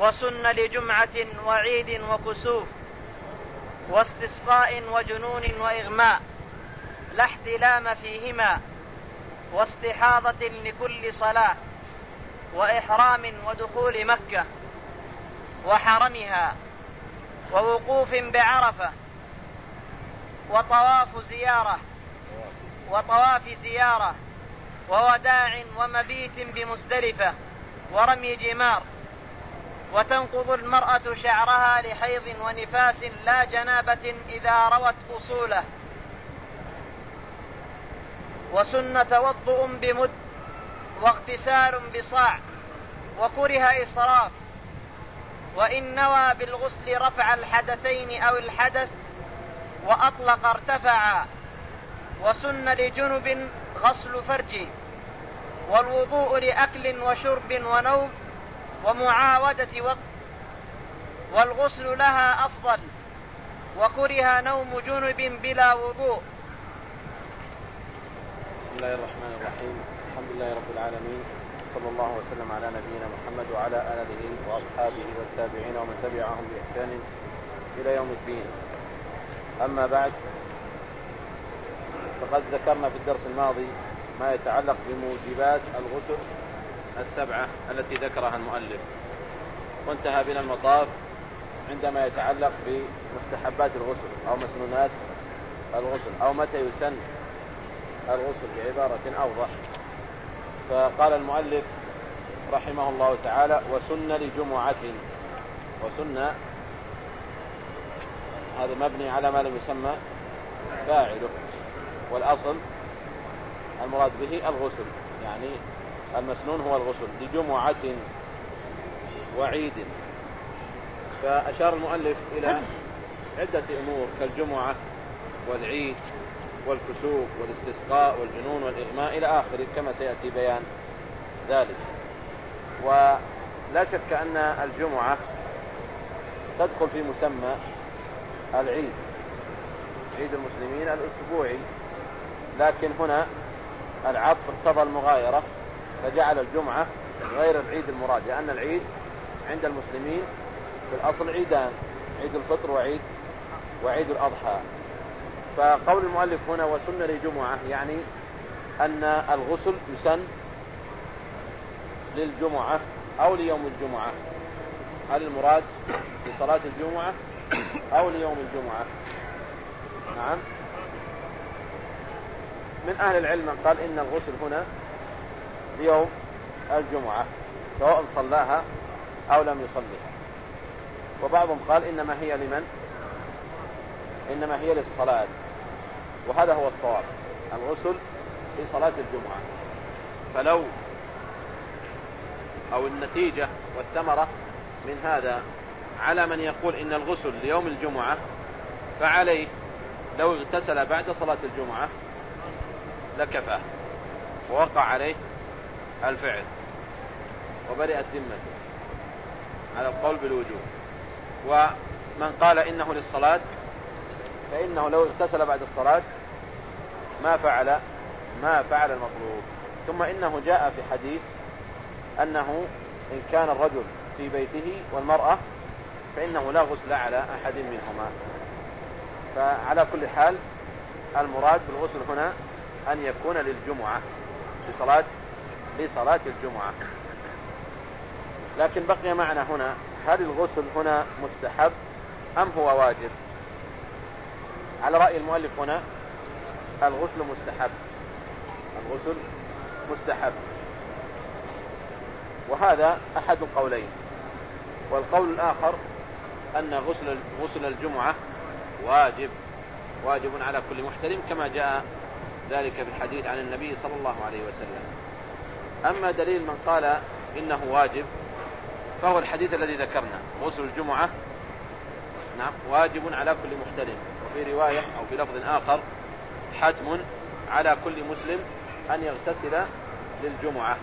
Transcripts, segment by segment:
وسن لجمعة وعيد وكسوف واستسقاء وجنون وإغماء لا احتلام فيهما واستحاضة لكل صلاة وإحرام ودخول مكة وحرمها ووقوف بعرفة وطواف زيارة وطواف زيارة ووداع ومبيت بمزدلفة ورمي جمار وتنقض المرأة شعرها لحيض ونفاس لا جنابة إذا روت أصوله. وسن توضؤ بمد واغتسال بصاع وكره إسراف. وإن نوى بالغسل رفع الحدثين أو الحدث وأطلق ارتفع. وسن لجنب غسل فرج والوضوء لأكل وشرب ونوم ومعاودة وقت والغسل لها أفضل وكره نوم جنب بلا وضوء. بسم الله الرحمن الرحيم. الحمد لله رب العالمين. صلى الله وسلم على نبينا محمد وعلى آله وأصحابه والتابعين ومن تبعهم بإحسان إلى يوم الدين. أما بعد فقد ذكرنا في الدرس الماضي ما يتعلق بموجبات الغسل السبعة التي ذكرها المؤلف. وانتهى بنا المطاف عندما يتعلق بمستحبات الغسل أو مسنونات الغسل أو متى يسن الغسل بعبارة أوضح. فقال المؤلف رحمه الله تعالى وسن لجمعة. وسن هذا مبني على ما لم يسمى فاعله. والأصل المراد به الغسل يعني المسنون هو الغسل لجمعة وعيد. فأشار المؤلف إلى عدة أمور كالجمعة والعيد والكسوف والاستسقاء والجنون والإغماء إلى آخره كما سيأتي بيان ذلك. ولا شك أن الجمعة تدخل في مسمى العيد عيد المسلمين الأسبوعي. لكن هنا العطف اقتضى المغايرة. فجعل الجمعة غير العيد المراد لأن العيد عند المسلمين في الأصل عيدان عيد الفطر وعيد وعيد الأضحى. فقول المؤلف هنا وسن لجمعة يعني أن الغسل يسن للجمعة أو ليوم الجمعة. هل المراد لصلاة الجمعة أو ليوم الجمعة؟ نعم. من أهل العلم قال إن الغسل هنا ليوم الجمعة سواء صلاها أو لم يصليها. وبعضهم قال إنما هي لمن؟ إنما هي للصلاة. وهذا هو الصواب الغسل في صلاة الجمعة. فلو أو النتيجة والثمرة من هذا على من يقول إن الغسل ليوم الجمعة فعليه لو اغتسل بعد صلاة الجمعة لكفاه ووقع عليه الفعل. وبرئت ذمته على القول بالوجوب. ومن قال إنه للصلاة فإنه لو اغتسل بعد الصلاة ما فعل ما فعل المطلوب. ثم إنه جاء في حديث أنه إن كان الرجل في بيته والمرأة فإنه لا غسل على أحد منهما. فعلى كل حال المراد بالغسل هنا أن يكون للجمعة لصلاة لصلاة الجمعة. لكن بقي معنا هنا هل الغسل هنا مستحب أم هو واجب؟ على رأي المؤلف هنا الغسل مستحب. الغسل مستحب. وهذا أحد القولين والقول الآخر أن غسل غسل الجمعة واجب. واجب على كل محترم كما جاء ذلك في الحديث عن النبي صلى الله عليه وسلم. أما دليل من قال إنه واجب فهو الحديث الذي ذكرنا غسل الجمعة نعم واجب على كل محترم وفي رواية أو في لفظ آخر حتم على كل مسلم أن يغتسل للجمعة.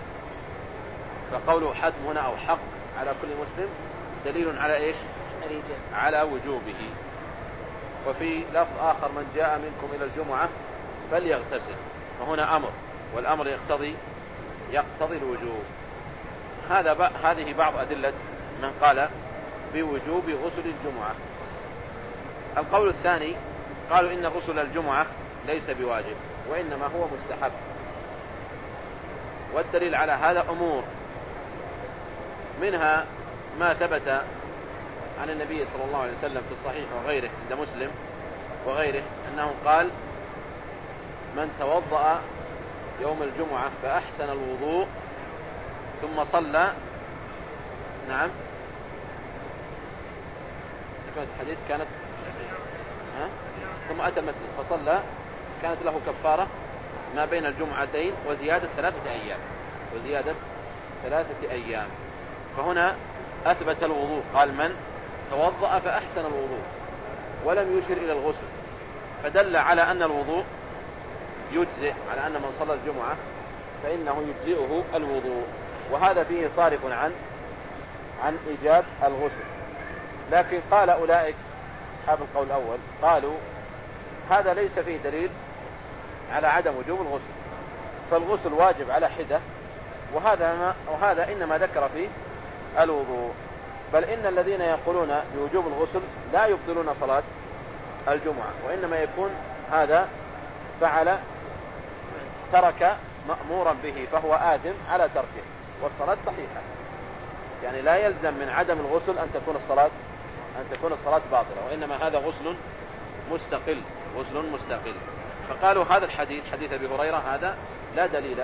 فقوله حتم هنا أو حق على كل مسلم دليل على إيش؟ على وجوبه. وفي لفظ آخر من جاء منكم إلى الجمعة فليغتسل فهنا أمر والأمر يقتضي يقتضي الوجوب. هذا ب... هذه بعض أدلة من قال بوجوب غسل الجمعة. القول الثاني قالوا إن غسل الجمعة ليس بواجب وإنما هو مستحب. والدليل على هذا أمور. منها ما ثبت عن النبي صلى الله عليه وسلم في الصحيح وغيره عند مسلم وغيره أنه قال من توضأ يوم الجمعة فأحسن الوضوء ثم صلى. نعم. الحديث كانت ها؟ ثم أتى المسجد فصلى. كانت له كفارة ما بين الجمعتين وزيادة ثلاثة أيام. وزيادة ثلاثة أيام. فهنا أثبت الوضوء. قال من؟ توضأ فأحسن الوضوء. ولم يشر إلى الغسل. فدل على أن الوضوء يجزئ على أن من صلى الجمعة فإنه يجزئه الوضوء. وهذا فيه صارف عن عن إيجاب الغسل. لكن قال أولئك أصحاب القول الأول قالوا هذا ليس فيه دليل على عدم وجوب الغسل. فالغسل واجب على حدة وهذا ما وهذا إنما ذكر فيه الوضوء. بل إن الذين يقولون بوجوب الغسل لا يبطلون صلاة الجمعة وإنما يكون هذا فعل ترك مأمورا به فهو آثم على تركه والصلاة صحيحة. يعني لا يلزم من عدم الغسل أن تكون الصلاة أن تكون الصلاة باطلة وإنما هذا غسل مستقل غسل مستقل. فقالوا هذا الحديث حديث أبي هريرة هذا لا دليل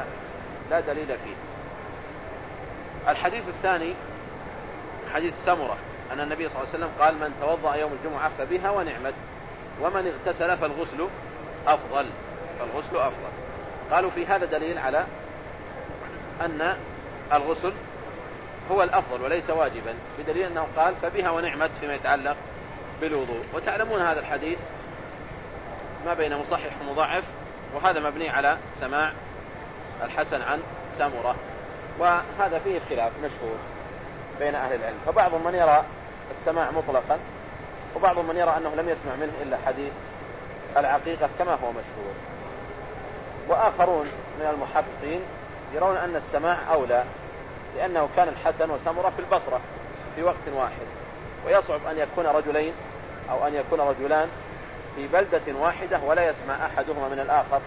لا دليل فيه. الحديث الثاني حديث سمرة أن النبي صلى الله عليه وسلم قال من توضأ يوم الجمعة فبها ونعمت ومن اغتسل فالغسل أفضل فالغسل أفضل. قالوا في هذا دليل على أن الغسل هو الأفضل وليس واجبا بدليل أنه قال فبها ونعمت فيما يتعلق بالوضوء. وتعلمون هذا الحديث ما بين مصحح ومضاعف وهذا مبني على سماع الحسن عن سمرة وهذا فيه خلاف مشهور بين أهل العلم. فبعضهم من يرى السماع مطلقا وبعضهم من يرى أنه لم يسمع منه إلا حديث العقيقة كما هو مشهور. وآخرون من المحققين يرون أن السماع أولى لأنه كان الحسن وسمرة في البصرة في وقت واحد. ويصعب أن يكون رجلين أو أن يكون رجلان في بلدة واحدة ولا يسمع أحدهما من الآخر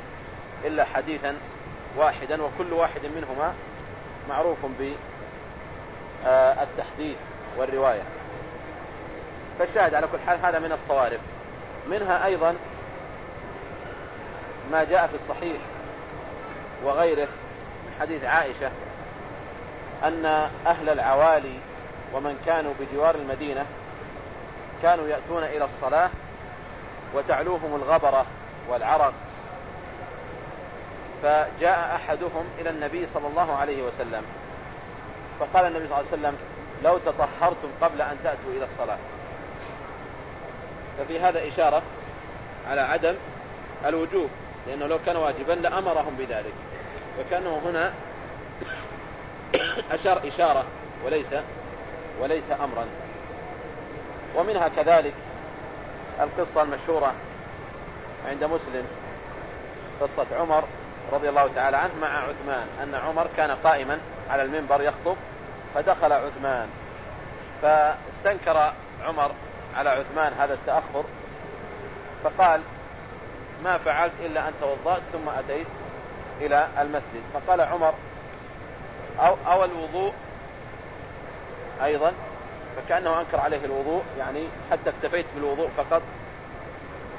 إلا حديثا واحدا وكل واحد منهما معروف بالتحديث والرواية. فالشاهد على كل حال هذا من الصوارف. منها أيضا ما جاء في الصحيح وغيره من حديث عائشة أن أهل العوالي ومن كانوا بجوار المدينة كانوا يأتون إلى الصلاة وتعلوهم الغبرة والعرق فجاء أحدهم إلى النبي صلى الله عليه وسلم فقال النبي صلى الله عليه وسلم لو تطهرتم قبل أن تأتوا إلى الصلاة. ففي هذا إشارة على عدم الوجوب لأنه لو كان واجبا لأمرهم بذلك. وكأنه هنا أشار إشارة وليس وليس أمرا. ومنها كذلك القصة المشهورة عند مسلم قصة عمر رضي الله تعالى عنه مع عثمان أن عمر كان قائما على المنبر يخطب فدخل عثمان. فاستنكر عمر على عثمان هذا التأخر فقال ما فعلت إلا أن توضأت ثم أتيت إلى المسجد. فقال عمر أو, أو الوضوء أيضا فكأنه أنكر عليه الوضوء يعني حتى اكتفيت بالوضوء فقط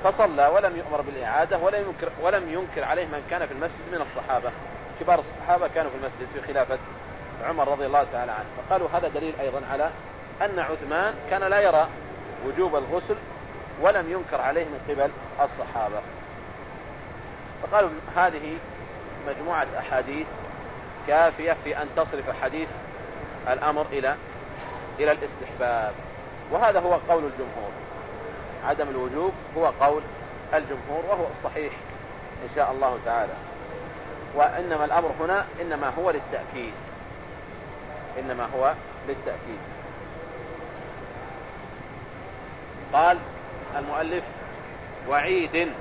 فصلى ولم يؤمر بالإعادة ولم ينكر, ولم ينكر عليه من كان في المسجد من الصحابة. كبار الصحابة كانوا في المسجد في خلافة عمر رضي الله تعالى عنه. فقالوا هذا دليل أيضا على أن عثمان كان لا يرى وجوب الغسل ولم ينكر عليه من قبل الصحابة. فقالوا هذه مجموعة أحاديث كافية في أن تصرف حديث الأمر إلى إلى الاستحباب. وهذا هو قول الجمهور. عدم الوجوب هو قول الجمهور وهو الصحيح إن شاء الله تعالى. وإنما الأمر هنا إنما هو للتأكيد. إنما هو للتأكيد. قال المؤلف وعيد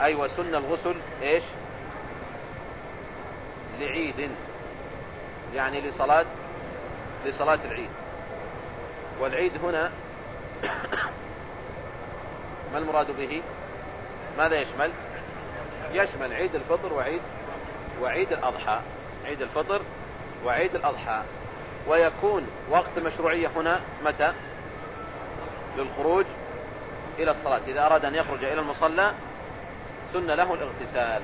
أي وسن الغسل إيش؟ لعيد. يعني لصلاة لصلاة العيد. والعيد هنا ما المراد به؟ ماذا يشمل؟ يشمل عيد الفطر وعيد وعيد الأضحى. عيد الفطر وعيد الأضحى. ويكون وقت المشروعية هنا متى؟ للخروج إلى الصلاة. إذا أراد أن يخرج إلى المصلى سن له الاغتسال.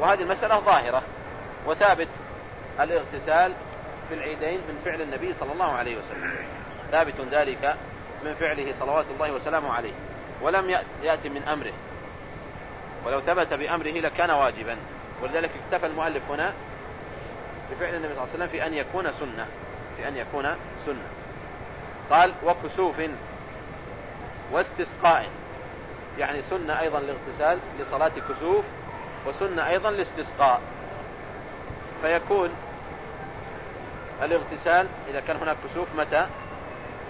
وهذه المسألة ظاهرة وثابت الاغتسال في العيدين من فعل النبي صلى الله عليه وسلم. ثابت ذلك من فعله صلوات الله وسلامه عليه. ولم يأتي من أمره. ولو ثبت بأمره لكان واجبا. ولذلك اكتفى المؤلف هنا بفعل النبي صلى الله عليه وسلم في أن يكون سنة. في أن يكون سنة. قال وكسوف واستسقاء. يعني سنة أيضا الاغتسال لصلاة كسوف وسنة أيضا الاستسقاء فيكون الاغتسال إذا كان هناك كسوف متى؟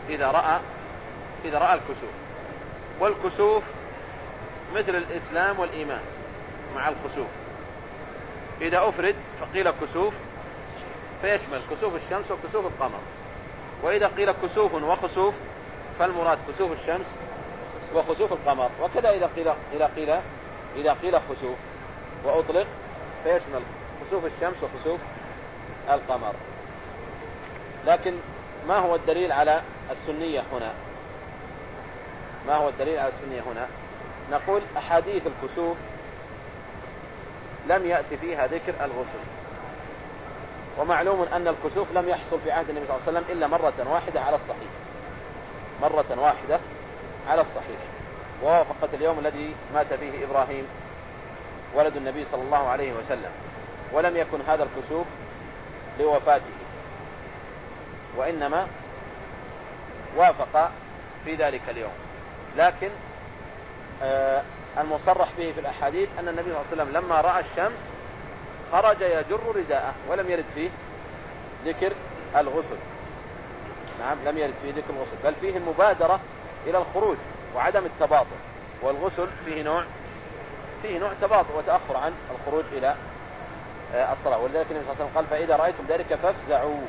إذا رأى إذا رأى الكسوف. والكسوف مثل الإسلام والإيمان مع الخسوف. إذا أفرد فقيل كسوف فيشمل كسوف الشمس وكسوف القمر. وإذا قيل كسوف وخسوف فالمراد كسوف الشمس وخسوف القمر. وكذا إذا قيل إذا قيل إذا قيل خسوف. وأطلق فيشمل خسوف الشمس وخسوف القمر. لكن ما هو الدليل على السنية هنا؟ ما هو الدليل على السنية هنا؟ نقول أحاديث الكسوف لم يأتي فيها ذكر الغسل. ومعلوم أن الكسوف لم يحصل في عهد النبي صلى الله عليه وسلم إلا مرة واحدة على الصحيح. مرة واحدة على الصحيح. ووافقت اليوم الذي مات فيه إبراهيم ولد النبي صلى الله عليه وسلم. ولم يكن هذا الكسوف لوفاته. وإنما وافق في ذلك اليوم. لكن آه المصرح به في الأحاديث أن النبي صلى الله عليه وسلم لما رأى الشمس خرج يجر رداءه ولم يرد فيه ذكر الغسل. نعم لم يرد فيه ذكر الغسل. بل فيه المبادرة إلى الخروج وعدم التباطؤ. والغسل فيه نوع فيه نوع تباطؤ وتأخر عن الخروج إلى آه، الصلاة. ولذلك النبي صلى الله عليه وسلم قال فإذا رأيتم ذلك فافزعوا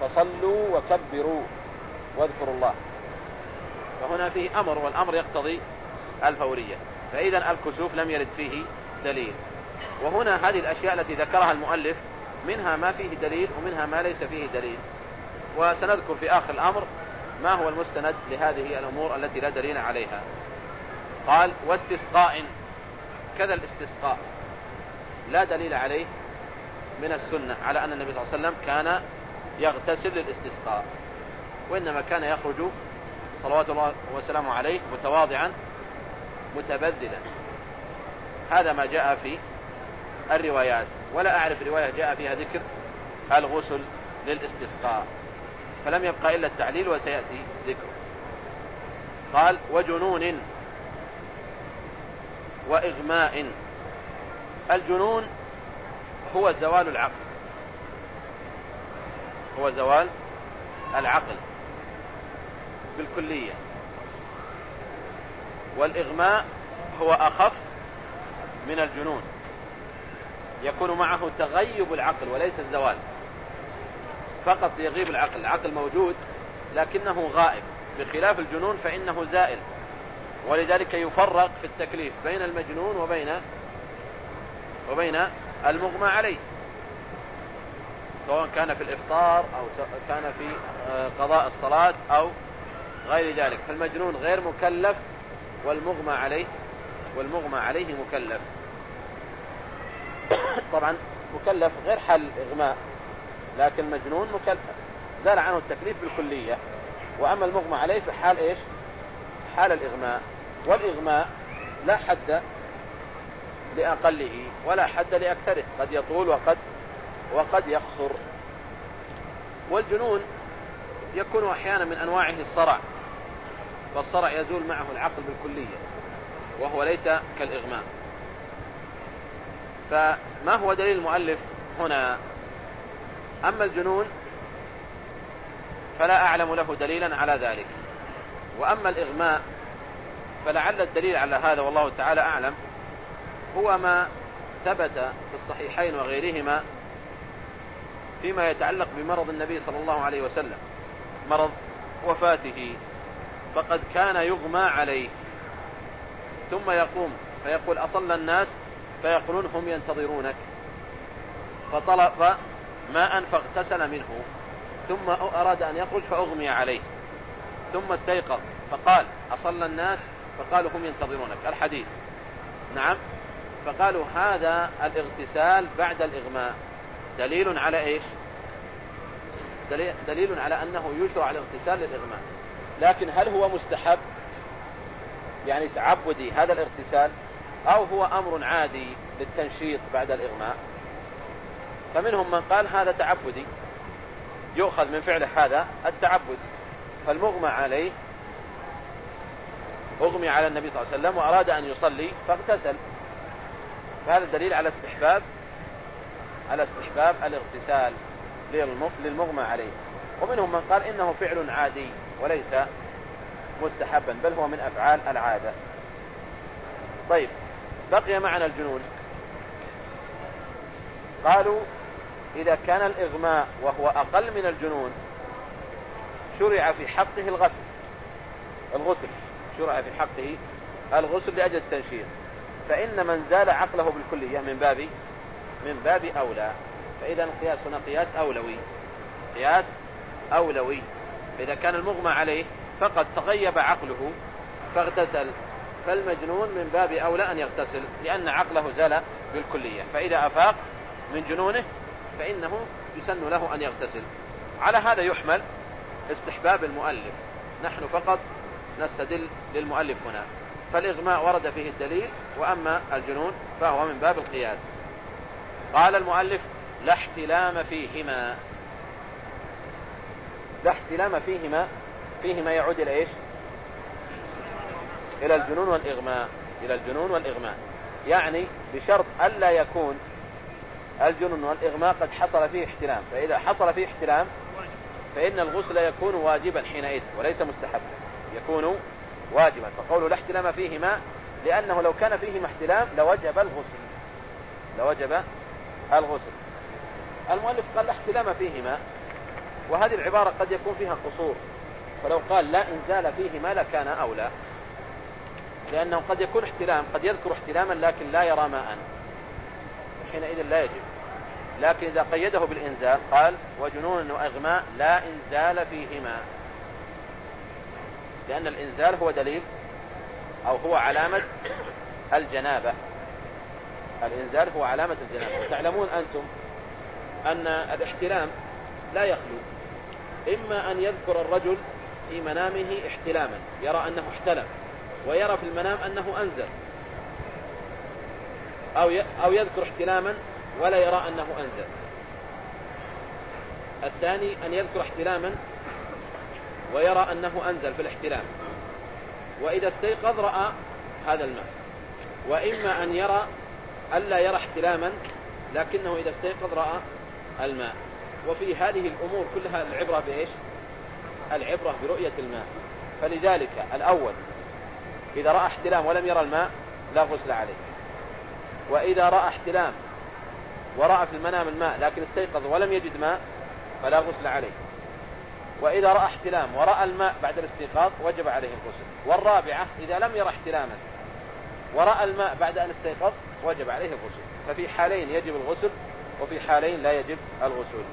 فصلوا وكبروا واذكروا الله. فهنا فيه أمر والأمر يقتضي الفورية. فإذا الكسوف لم يرد فيه دليل. وهنا هذه الأشياء التي ذكرها المؤلف منها ما فيه دليل ومنها ما ليس فيه دليل. وسنذكر في آخر الأمر ما هو المستند لهذه الأمور التي لا دليل عليها؟ قال واستسقاء. كذا الاستسقاء. لا دليل عليه من السنة على أن النبي صلى الله عليه وسلم كان يغتسل للاستسقاء وإنما كان يخرج صلوات الله وسلامه عليه متواضعا متبذلا. هذا ما جاء في الروايات. ولا أعرف رواية جاء فيها ذكر الغسل للاستسقاء. فلم يبقى إلا التعليل وسيأتي ذكره. قال وجنون وإغماء. الجنون هو زوال العقل. هو زوال العقل بالكلية. والإغماء هو أخف من الجنون. يكون معه تغيب العقل وليس الزوال. فقط يغيب العقل العقل موجود لكنه غائب. بخلاف الجنون فإنه زائل. ولذلك يفرق في التكليف بين المجنون وبين وبين المغمى عليه. سواء كان في الإفطار أو كان في آه، قضاء الصلاة أو غير ذلك. فالمجنون غير مكلف والمغمى عليه والمغمى عليه مكلف. طبعا مكلف غير حل إغماء. لكن مجنون مكلف. زال عنه التكليف بالكلية. وأما المغمى عليه في حال إيش؟ حال الإغماء. والإغماء لا حد لأقله ولا حد لأكثره. قد يطول وقد وقد يقصر. والجنون يكون أحيانا من أنواعه الصرع. فالصرع يزول معه العقل بالكلية. وهو ليس كالإغماء. فما هو دليل المؤلف هنا؟ أما الجنون فلا أعلم له دليلا على ذلك. وأما الإغماء فلعل الدليل على هذا والله تعالى أعلم. هو ما ثبت في الصحيحين وغيرهما فيما يتعلق بمرض النبي صلى الله عليه وسلم مرض وفاته. فقد كان يغمى عليه. ثم يقوم فيقول أصلى الناس فيقولون هم ينتظرونك. فطلب ماء فاغتسل منه ثم أراد أن يخرج فأغمي عليه ثم استيقظ فقال أصلى الناس؟ فقالوا هم ينتظرونك. الحديث. نعم. فقالوا هذا الاغتسال بعد الإغماء. دليل على إيش؟ دليل على أنه يشرع الاغتسال للإغماء. لكن هل هو مستحب؟ يعني تعبدي هذا الاغتسال؟ أو هو أمر عادي للتنشيط بعد الإغماء؟ فمنهم من قال هذا تعبدي يؤخذ من فعله هذا التعبد فالمغمى عليه أغمي على النبي صلى الله عليه وسلم وأراد أن يصلي فاغتسل. فهذا دليل على استحباب على استحباب الاغتسال للمغمى عليه. ومنهم من قال إنه فعل عادي وليس مستحبا بل هو من أفعال العادة. طيب بقي معنا الجنون. قالوا إذا كان الإغماء وهو أقل من الجنون شرع في حقه الغسل. الغسل شرع في حقه الغسل لأجل التنشيط. فإن من زال عقله بالكلية من باب من باب أولى فإذا القياس هنا قياس أولوي. قياس أولوي. فإذا كان المغمى عليه فقد تغيب عقله فاغتسل. فالمجنون من باب أولى أن يغتسل لأن عقله زال بالكلية. فإذا أفاق من جنونه فإنه يسن له أن يغتسل. على هذا يحمل استحباب المؤلف. نحن فقط نستدل للمؤلف هنا. فالإغماء ورد فيه الدليل وأما الجنون فهو من باب القياس. قال المؤلف لا احتلام فيهما. لا احتلام فيهما فيهما يعود إلى إيش؟ إلى الجنون والإغماء. إلى الجنون والإغماء. يعني بشرط ألا يكون الجنون والإغماء قد حصل فيه احتلام فإذا حصل فيه احتلام فإن الغسل يكون واجبا حينئذ وليس مستحبا. يكون واجبا. فقوله لا احتلام فيهما لأنه لو كان فيهما احتلام لوجب الغسل. لوجب الغسل. المؤلف قال لا احتلام فيهما وهذه العبارة قد يكون فيها قصور. فلو قال لا إنزال فيهما لكان أولى. لأنه قد يكون احتلام قد يذكر احتلاما لكن لا يرى ماء. حينئذ لا يجب. لكن إذا قيده بالإنزال قال وجنون وإغماء لا إنزال فيهما. لأن الإنزال هو دليل أو هو علامة الجنابة. الإنزال هو علامة الجنابة. وتعلمون أنتم أن الاحتلام لا يخلو. إما أن يذكر الرجل في منامه احتلاما يرى أنه احتلم ويرى في المنام أنه أنزل أو أو يذكر احتلاما ولا يرى أنه أنزل. الثاني أن يذكر احتلاما ويرى أنه أنزل في الاحتلام. وإذا استيقظ رأى هذا الماء. وإما أن يرى ألا يرى احتلاما لكنه إذا استيقظ رأى الماء. وفي هذه الأمور كلها العبرة بإيش؟ العبرة برؤية الماء. فلذلك الأول إذا رأى احتلام ولم يرى الماء لا غسل عليه. وإذا رأى احتلام ورأى في المنام الماء لكن استيقظ ولم يجد ماء فلا غسل عليه. وإذا رأى احتلام ورأى الماء بعد الاستيقاظ وجب عليه الغسل. والرابعة إذا لم يرى احتلاما ورأى الماء بعد أن استيقظ وجب عليه الغسل. ففي حالين يجب الغسل وفي حالين لا يجب الغسل.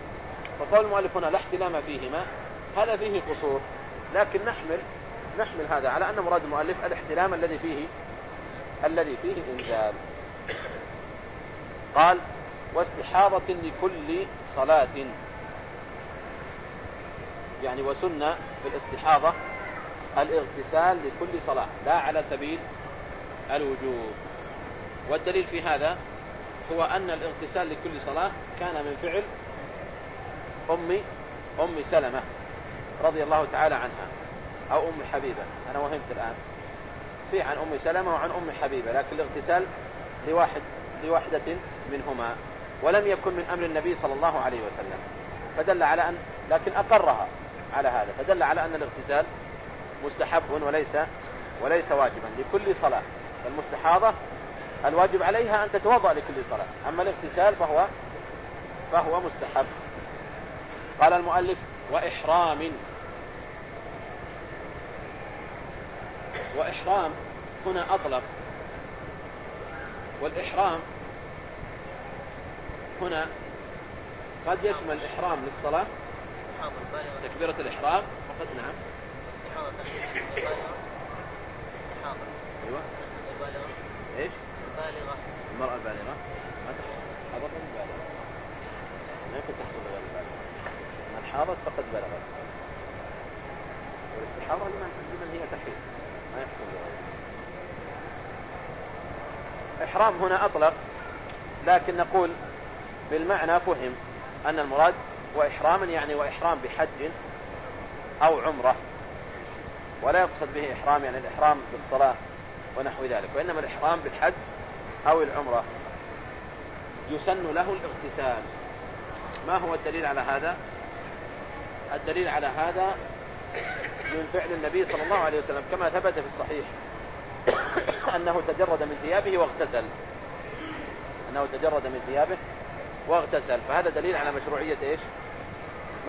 فقول المؤلف هنا لا احتلام فيهما هذا فيه قصور لكن نحمل نحمل هذا على أن مراد المؤلف الاحتلام الذي فيه الذي فيه إنزال قال واستحاضة لكل صلاة. يعني وسنة في الاستحاضة الاغتسال لكل صلاة لا على سبيل الوجوب. والدليل في هذا هو أن الاغتسال لكل صلاة كان من فعل أم أم سلمة رضي الله تعالى عنها أو أم حبيبة. أنا وهمت الآن. في عن أم سلمة وعن أم حبيبة لكن الاغتسال لواحد لواحدة منهما ولم يكن من أمر النبي صلى الله عليه وسلم. فدل على أن لكن أقرها على هذا. فدل على أن الاغتسال مستحب وليس وليس واجبا لكل صلاة. المستحاضة الواجب عليها أن تتوضأ لكل صلاة. أما الاغتسال فهو فهو مستحب. قال المؤلف وإحرام وإحرام هنا أطلق والإحرام هنا قد يشمل الإحرام للصلاة تكبيرة الإحرام فقط نعم. أيوة. إيش؟ البالغة المرأة البالغة. ما تحصل البالغة ما يمكن تحصل غير البالغة. من حاضت فقد بلغت. والاستحاضة لمن, لمن هي تحيض ما يحصل غير إحرام هنا أطلق لكن نقول بالمعنى فهم أن المراد وإحراما يعني وإحرام بحج أو عمرة ولا يقصد به إحرام يعني الإحرام بالصلاة ونحو ذلك وإنما الإحرام بالحج أو العمرة. يسن له الاغتسال. ما هو الدليل على هذا؟ الدليل على هذا من فعل النبي صلى الله عليه وسلم كما ثبت في الصحيح. أنه تجرد من ثيابه واغتسل. أنه تجرد من ثيابه واغتسل. فهذا دليل على مشروعية إيش؟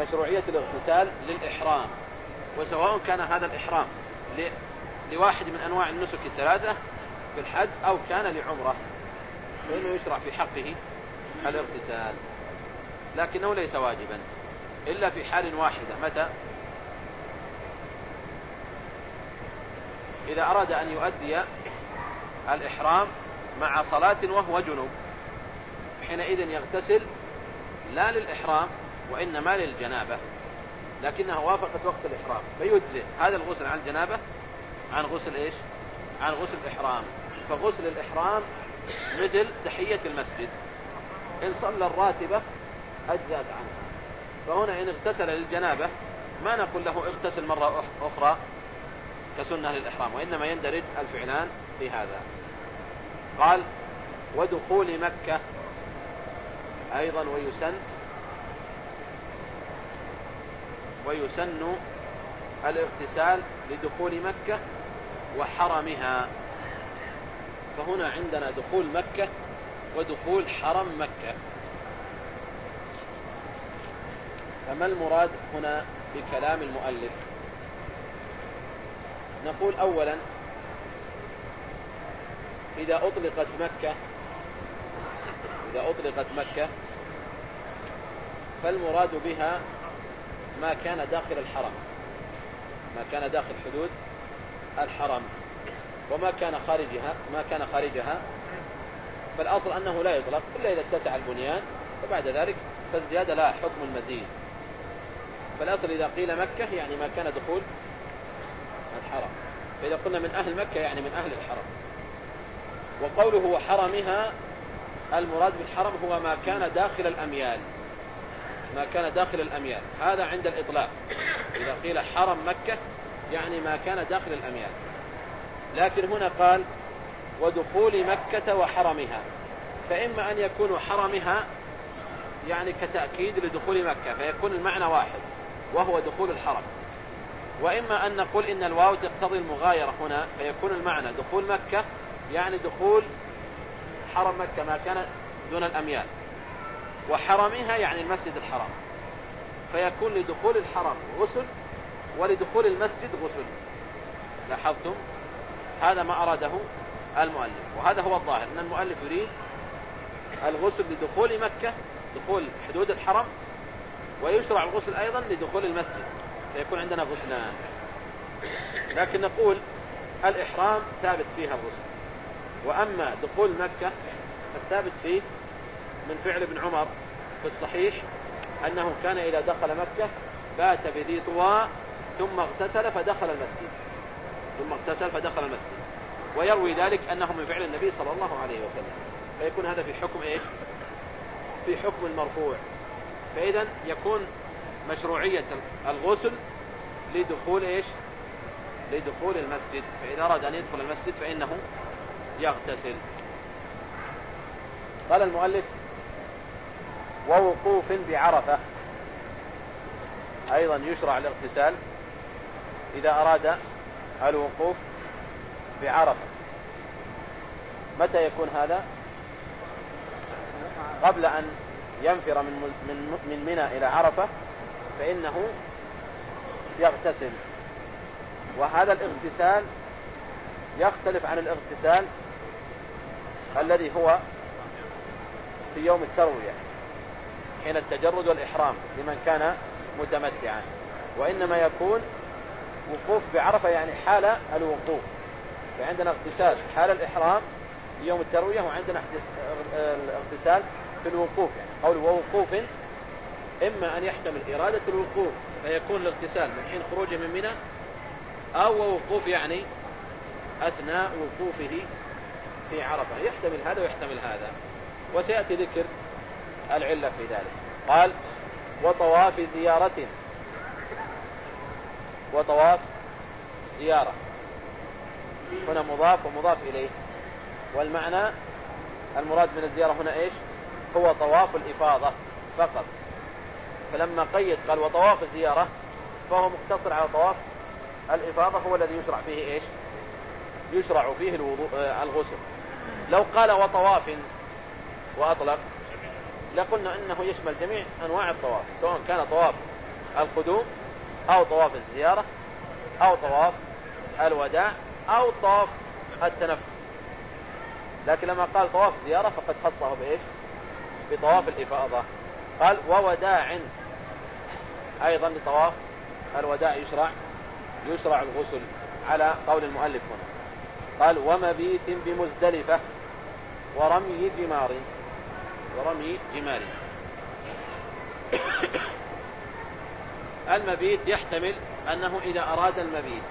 مشروعية الاغتسال للإحرام. وسواء كان هذا الإحرام لواحد من أنواع النسك الثلاثة في الحج أو كان لعمرة فإنه يشرع في حقه الاغتسال. لكنه ليس واجبا إلا في حال واحدة. متى؟ إذا أراد أن يؤدي الإحرام مع صلاة وهو جنوب حينئذ يغتسل لا للإحرام وإنما للجنابة لكنها وافقت وقت الإحرام فيجزئ هذا الغسل عن الجنابة عن غسل إيش؟ عن غسل الإحرام فغسل الإحرام مثل تحية المسجد إن صلى الراتبة أجزأت عنها فهنا إن اغتسل للجنابة ما نقول له اغتسل مرة أخرى كسنة للإحرام وإنما يندرج الفعلان في هذا. قال ودخول مكة أيضا ويسن ويسن الاغتسال لدخول مكة وحرمها. فهنا عندنا دخول مكة ودخول حرم مكة. فما المراد هنا بكلام المؤلف؟ نقول أولا إذا أطلقت مكة إذا أطلقت مكة فالمراد بها ما كان داخل الحرم ما كان داخل حدود الحرم وما كان خارجها ما كان خارجها. فالأصل أنه لا يطلق إلا إذا اتسع البنيان فبعد ذلك فالزيادة لا حكم المزيد. فالأصل إذا قيل مكة يعني ما كان دخول الحرم. فإذا قلنا من أهل مكة يعني من أهل الحرم. وقوله وحرمها المراد بالحرم هو ما كان داخل الأميال. ما كان داخل الأميال. هذا عند الإطلاق. إذا قيل حرم مكة يعني ما كان داخل الأميال. لكن هنا قال ودخول مكة وحرمها. فإما أن يكون حرمها يعني كتأكيد لدخول مكة فيكون المعنى واحد وهو دخول الحرم. وإما أن نقول إن الواو تقتضي المغايرة هنا فيكون المعنى دخول مكة يعني دخول حرم مكة ما كان دون الأميال. وحرمها يعني المسجد الحرام. فيكون لدخول الحرم غسل ولدخول المسجد غسل. لاحظتم؟ هذا ما أراده المؤلف. وهذا هو الظاهر أن المؤلف يريد الغسل لدخول مكة دخول حدود الحرم ويشرع الغسل أيضا لدخول المسجد. فيكون عندنا غسلان. لكن نقول الإحرام ثابت فيها الغسل. وأما دخول مكة فالثابت فيه من فعل ابن عمر في الصحيح أنه كان إذا دخل مكة بات بذي طواء ثم اغتسل فدخل المسجد. ثم اغتسل فدخل المسجد. ويروي ذلك أنه من فعل النبي صلى الله عليه وسلم. فيكون هذا في حكم إيش؟ في حكم المرفوع. فإذا يكون مشروعية الغسل لدخول إيش؟ لدخول المسجد. فإذا أراد أن يدخل المسجد فإنه يغتسل. قال المؤلف ووقوف بعرفة. أيضا يشرع الاغتسال إذا أراد الوقوف بعرفة. متى يكون هذا؟ قبل أن ينفر من من من منى إلى عرفة فإنه يغتسل. وهذا الاغتسال يختلف عن الاغتسال الذي هو في يوم التروية حين التجرد والإحرام لمن كان متمتعا. وإنما يكون وقوف بعرفة يعني حال الوقوف. فعندنا اغتسال حال الإحرام في يوم التروية وعندنا اغتسال في الوقوف. يعني قول ووقوف إما أن يحتمل إرادة الوقوف فيكون الاغتسال من حين خروجه من منى أو وقوف يعني أثناء وقوفه في عرفة. يحتمل هذا ويحتمل هذا. وسيأتي ذكر العلة في ذلك. قال وطواف زيارة. وطواف زيارة. هنا مضاف ومضاف إليه. والمعنى المراد من الزيارة هنا إيش؟ هو طواف الإفاضة فقط. فلما قيد قال وطواف الزيارة فهو مقتصر على طواف الإفاضة هو الذي يشرع فيه إيش؟ يشرع فيه الوضوء آه الغسل. لو قال وطواف وأطلق لقلنا أنه يشمل جميع أنواع الطواف سواء كان طواف القدوم أو طواف الزيارة أو طواف الوداع أو طواف التنفس لكن لما قال طواف زيارة فقد خصه بإيش؟ بطواف الإفاضة. قال ووداع. أيضا لطواف الوداع يشرع يشرع الغسل على قول المؤلف هنا. قال ومبيت بمزدلفة ورمي جمار ورمي جمار المبيت يحتمل أنه إذا أراد المبيت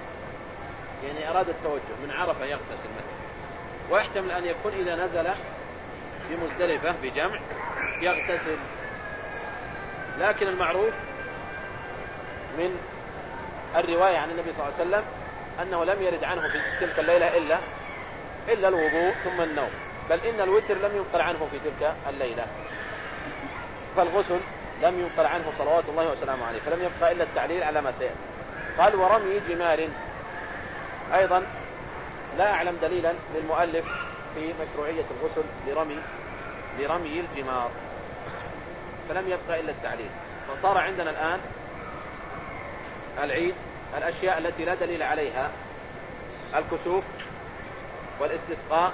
يعني أراد التوجه من عرفة يغتسل مثلا ويحتمل أن يكون إذا نزل بمزدلفة بجمع يغتسل. لكن المعروف من الرواية عن النبي صلى الله عليه وسلم أنه لم يرد عنه في تلك الليلة إلا إلا الوضوء ثم النوم. بل إن الوتر لم ينقل عنه في تلك الليلة. فالغسل لم ينقل عنه صلوات الله وسلامه عليه فلم يبقى إلا التعليل على ما سيأتي. قال ورمي جمال أيضا لا أعلم دليلا للمؤلف في مشروعية الغسل لرمي لرمي الجمار. فلم يبقى إلا التعليل. فصار عندنا الآن العيد الأشياء التي لا دليل عليها الكسوف والاستسقاء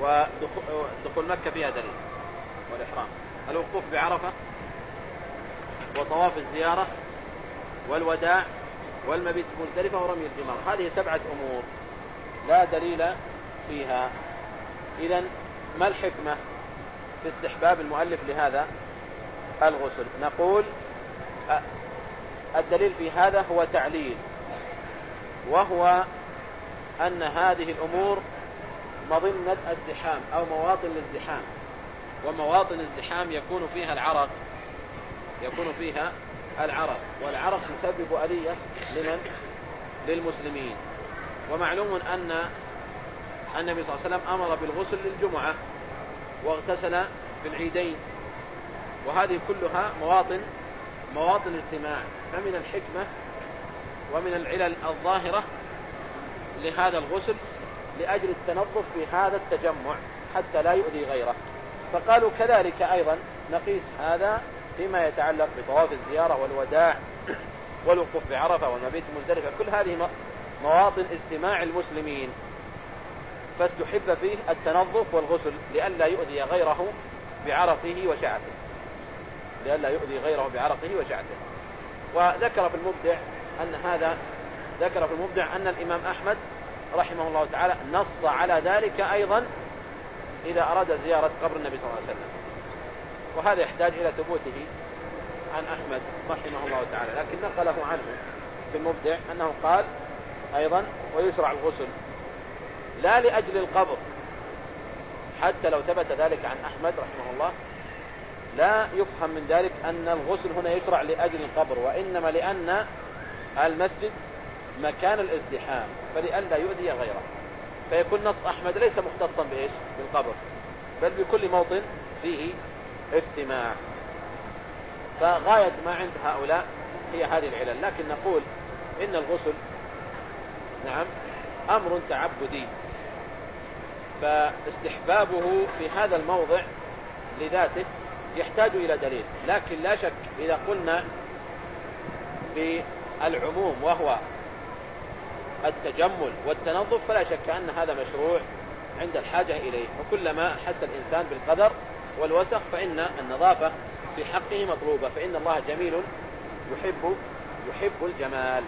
ودخول مكة فيها دليل والإحرام. الوقوف بعرفة وطواف الزيارة والوداع والمبيت مزدلفة ورمي الجمار. هذه سبعة أمور لا دليل فيها. إذا ما الحكمة في استحباب المؤلف لهذا الغسل؟ نقول الدليل في هذا هو تعليل وهو أن هذه الأمور مظنة الزحام أو مواطن الازدحام ومواطن الزحام يكون فيها العرق يكون فيها العرق والعرق يسبب أذية لمن؟ للمسلمين ومعلوم أن النبي صلى الله عليه وسلم أمر بالغسل للجمعة واغتسل في العيدين وهذه كلها مواطن مواطن اجتماع فمن الحكمة ومن العلل الظاهرة لهذا الغسل لأجل التنظف في هذا التجمع حتى لا يؤذي غيره. فقالوا كذلك أيضا نقيس هذا فيما يتعلق بطواف الزيارة والوداع والوقوف بعرفة والمبيت المزدلفة كل هذه مواطن اجتماع المسلمين. فاستحب فيه التنظف والغسل لئلا يؤذي غيره بعرقه وشعته لئلا يؤذي غيره بعرقه وشعته وذكر في المبدع أن هذا ذكر في المبدع أن الإمام أحمد رحمه الله تعالى نص على ذلك أيضا إذا أراد زيارة قبر النبي صلى الله عليه وسلم. وهذا يحتاج إلى ثبوته عن أحمد رحمه الله تعالى. لكن نقله عنه في المبدع أنه قال أيضا ويشرع الغسل لا لأجل القبر. حتى لو ثبت ذلك عن أحمد رحمه الله لا يفهم من ذلك أن الغسل هنا يشرع لأجل القبر وإنما لأن المسجد مكان الازدحام فلئلا يؤذي غيره. فيكون نص أحمد ليس مختصا بإيش؟ بالقبر بل بكل موطن فيه اجتماع. فغاية ما عند هؤلاء هي هذه العلل. لكن نقول إن الغسل نعم أمر تعبدي. فاستحبابه في هذا الموضع لذاته يحتاج إلى دليل لكن لا شك إذا قلنا بالعموم وهو التجمل والتنظف فلا شك أن هذا مشروع عند الحاجة إليه. وكلما حس الإنسان بالقدر والوسخ فإن النظافة في حقه مطلوبة فإن الله جميل يحب يحب الجمال.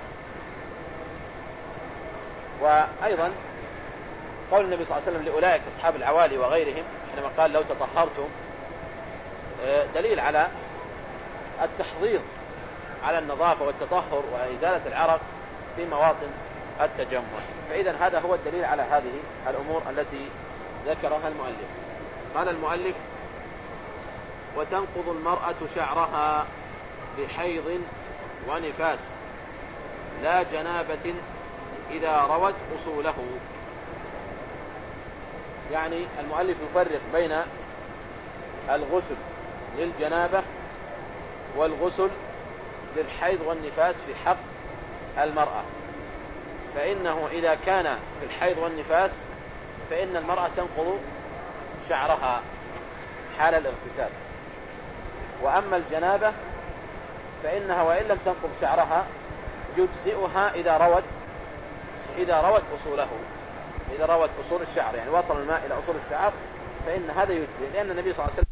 وأيضا قول النبي صلى الله عليه وسلم لأولئك أصحاب العوالي وغيرهم حينما قال لو تطهرتم دليل على التحضير على النظافة والتطهر وإزالة العرق في مواطن التجمع. فإذا هذا هو الدليل على هذه الأمور التي ذكرها المؤلف. قال المؤلف وتنقض المرأة شعرها بحيض ونفاس لا جنابة إذا روت أصوله. يعني المؤلف يفرق بين الغسل للجنابة والغسل للحيض والنفاس في حق المرأة. فإنه إذا كان في الحيض والنفاس فإن المرأة تنقض شعرها حال الاغتسال وأما الجنابة فإنها وإن لم تنقض شعرها يجزئها إذا روت إذا روت أصوله إذا روت أصول الشعر. يعني وصل الماء إلى أصول الشعر فإن هذا يجزئ لأن النبي صلى الله عليه